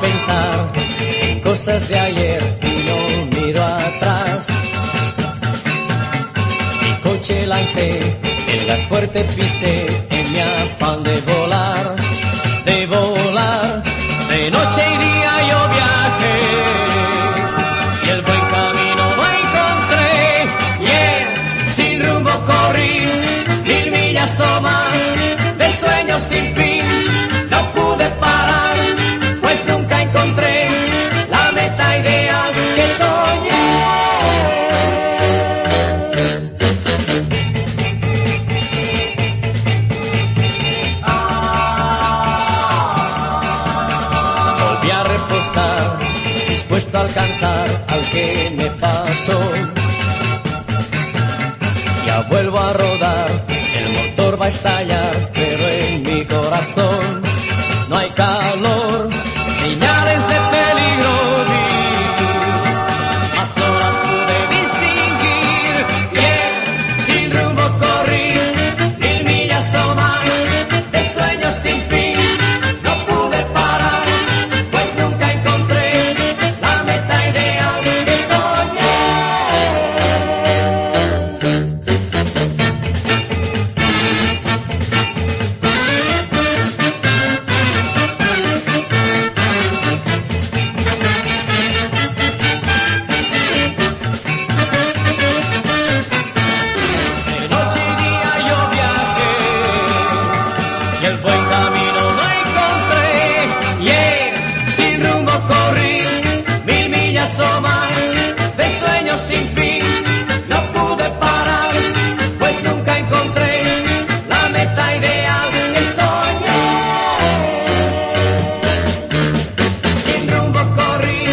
pensar en cosas de ayer y no miro atrás. Mi coche lancé, el gas fuerte pisé en mi afán de volar, de volar. De noche y día yo viajé y el buen camino no encontré. Yeah, sin rumbo corrí mil millas o más de sueños sin fin. No pude parar, Repostar, dispuesto a alcanzar al que me pasó. Ya vuelvo a rodar, el motor va a estallar, pero en mi corazón no hay calor, más de sueños sin fin. No pude parar, pues nunca encontré la meta ideal que soñé. Sin rumbo corrí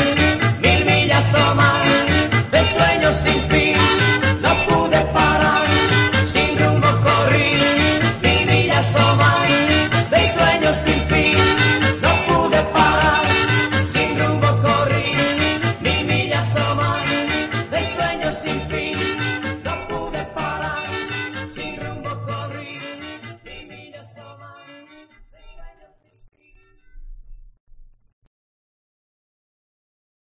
mil millas o de sueños sin fin.